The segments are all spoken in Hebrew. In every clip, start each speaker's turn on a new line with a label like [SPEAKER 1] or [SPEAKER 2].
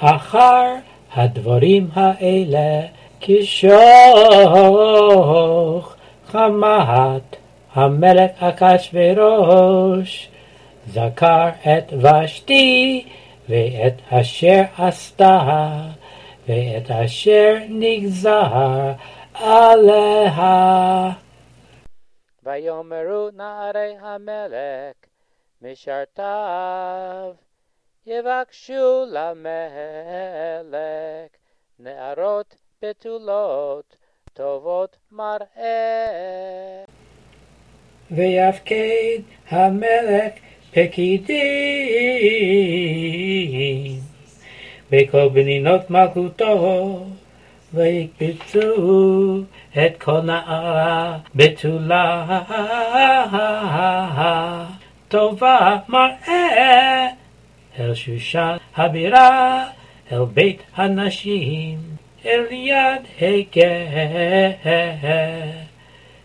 [SPEAKER 1] אחר הדברים האלה כשוך חמת המלך אחשורוש זכר את ושתי ואת אשר עשתה ואת אשר נגזר עליה.
[SPEAKER 2] ויאמרו נערי המלך משרתיו יבקשו למלך נערות בתולות טובות מראה.
[SPEAKER 1] ויפקד המלך פקידים בכל בנינות מלכותו ויקבצו את כל נערה בתולה טובה מראה אל שושן הבירה אל בית הנשים אל יד הגר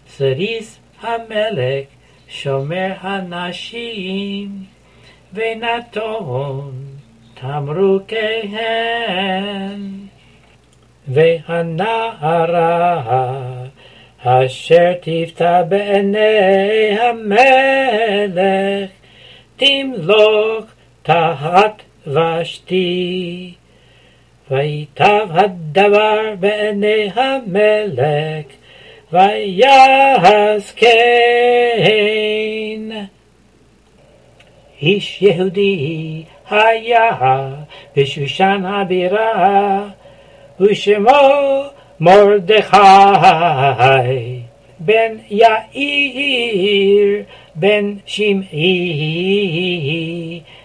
[SPEAKER 1] סריס המלך שומר הנשים ונתון תמרוקיהן והנערה אשר תפתע בעיני המלך תמלוק תחת ושתי ויטב הדבר בעיני המלך ויעש כן. איש יהודי היה בשושן הבירה, ושמו מרדכי, בן יאיר, בן שמעי,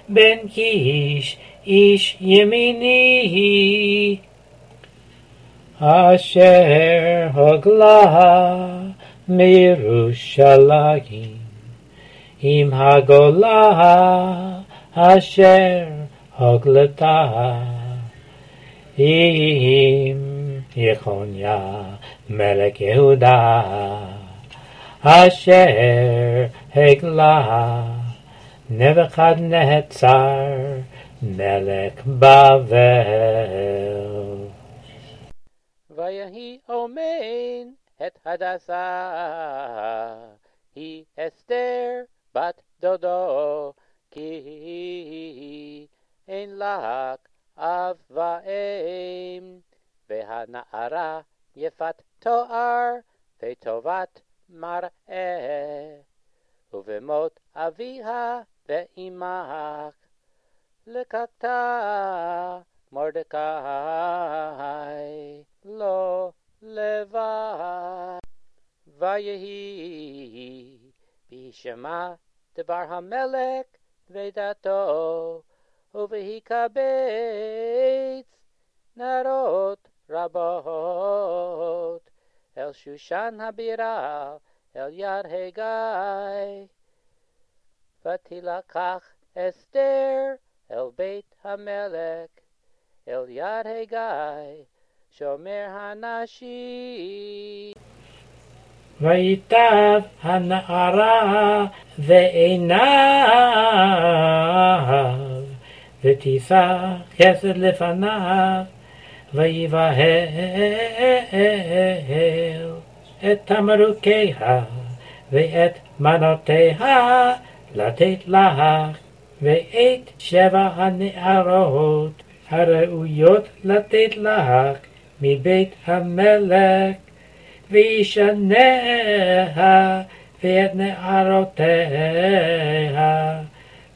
[SPEAKER 1] בן קיש, איש ימיני. אשר הוגלה מירושלים עם הגולה אשר הוגלתה עם יחוניה מלך יהודה אשר הגלה נבוכדנצר מלך בבל
[SPEAKER 2] ויהי אומן את הדסה, היא אסתר בת דודו, כי אין לך אב ואם, והנערה יפת תואר וטובת מראה, ובמות אביה ואימך לקחתה מרדכי לא לבד. ויהי בשמע דבר המלך ודתו, ובהיקבץ נערות רבות אל שושן הבירה, אל יד הגיא. ותילקח אסתר אל בית המלך, אל יד הגיא, שומר הנשים.
[SPEAKER 1] ויטב הנערה ועיניו, ותישא חסד לפניו, ויבהל את תמרוקיה ואת מנותיה לתת לך, ואת שבע הנערות הראויות לתת לך מבית המלך, וישניה ואת נערותיה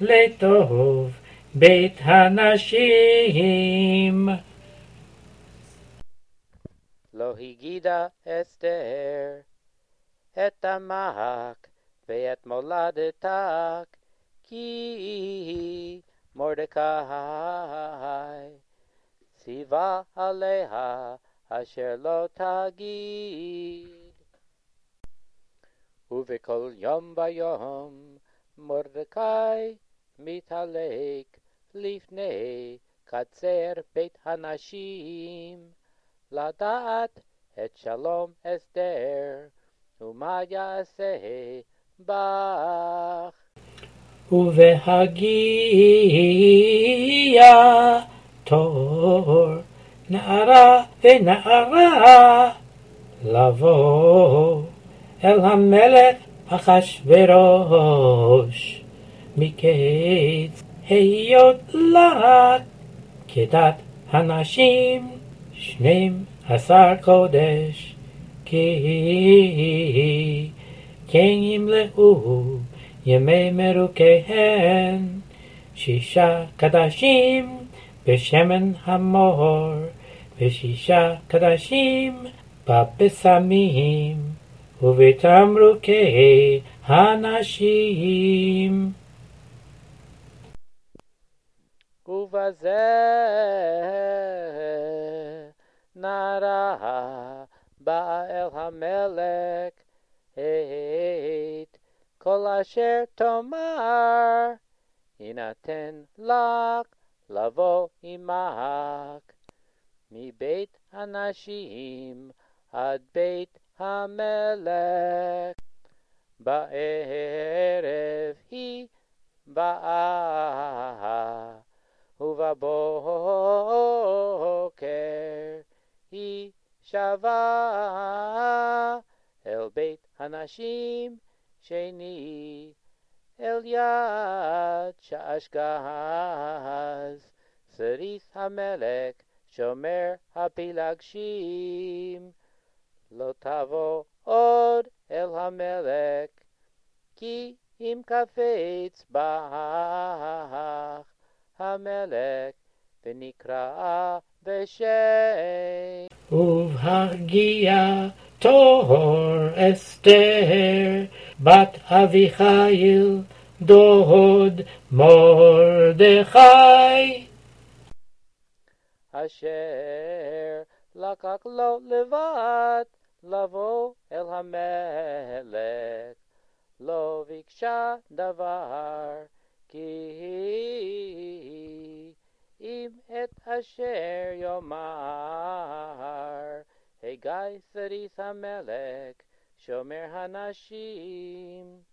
[SPEAKER 1] לטוב בית הנשים.
[SPEAKER 2] לא הגידה אסתר את עמך ואת מולדתך, כי מרדכי ציווה עליה אשר לא תגיד. ובכל יום ויום מרדכי מתהלק לפני קצר בית הנשים, לדעת את שלום אסתר, ומה יעשה בך.
[SPEAKER 1] ובהגיע תור נערה ונערה לבוא אל המלך אחשורוש מקץ היות לה כדת הנשים שנים עשר קודש כי כן ימלאו ימי מרוקיהן שישה קדשים בשמן המור ושישה קדשים בבשמים ובתמרוקי הנשים.
[SPEAKER 2] ובזה נערה באה אל המלך כל אשר תאמר יינתן לך לבוא עמך מבית הנשים עד בית המלך. בערב היא באה, ובבוקר היא שבה אל בית הנשים שני, אל יד שאשגז, סריס המלך שומר הפילגשים. לא תבוא עוד אל המלך, כי אם קפץ בך המלך, ונקרא בשם.
[SPEAKER 1] ובהגיע טהור אסתר, בת אביחיל, דוד מרדכי.
[SPEAKER 2] אשר לקח לו לבד לבוא אל המלך, לא ביקשה דבר, כי אם את אשר יאמר, הגיא סריס Shomer Hanashim.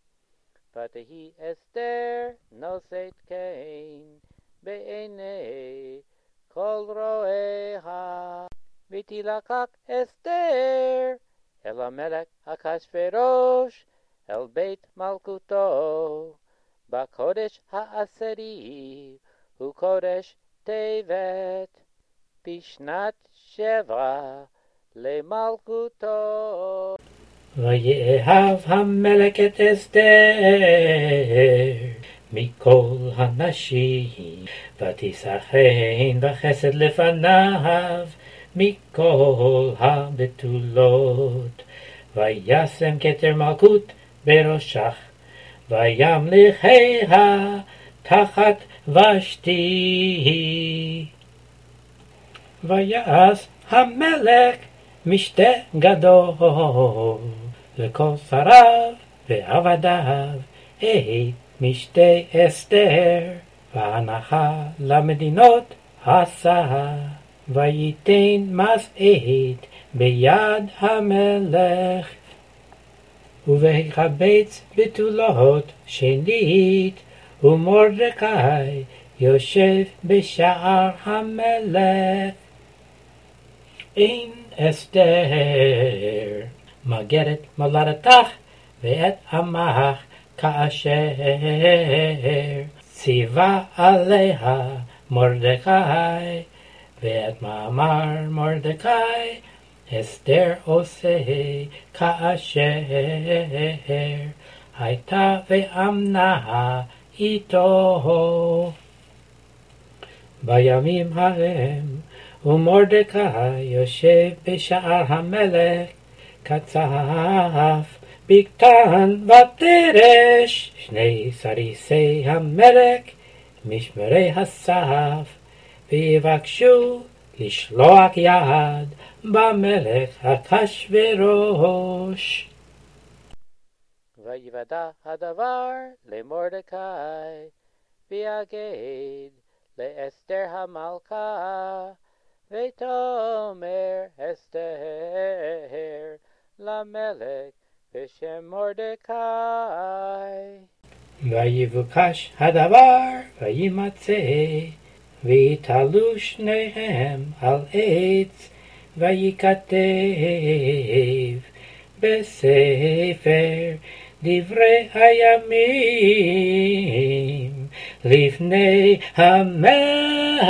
[SPEAKER 2] Patehi Esther Noset Kain be'enei Kol Roeha Vitilakak Esther El Amelech Akashverosh El Beit Malkuto Bakodesh Ha'aseri Hu Kodesh Tevet Pishnat Sheva Le Malkuto
[SPEAKER 1] ויאהב המלך את אסתר מכל הנשים, ותשחן בחסד לפניו מכל הבתולות. וישם כתר מלכות בראשך, וימליכיה תחת ושתי. ויעש המלך משתה גדול לכל שריו ועבדיו, עת משתה אסתר, והנחה למדינות עשה. וייתן מסעת ביד המלך, ובהקבץ בתולות שנית, ומרדכי יושב בשער המלך. אין אסתר מגרת מולדתך ואת עמך כאשר ציווה עליה מרדכי ואת מאמר מרדכי אסתר עושה כאשר הייתה ואמנה איתו. בימים ההם ומרדכי יושב בשער המלך קצף בקתן ותרש שני סריסי המלך משמרי הסף ויבקשו לשלוח יד במלך אחשורוש.
[SPEAKER 2] ויוודע הדבר למרדכי, ויגד לאסתר המלכה, ותאמר אסתר למלך בשם מרדכי.
[SPEAKER 1] ויבוקש הדבר, וימצא ויתעלו שניהם על עץ, וייכתב בספר דברי הימים לפני המלך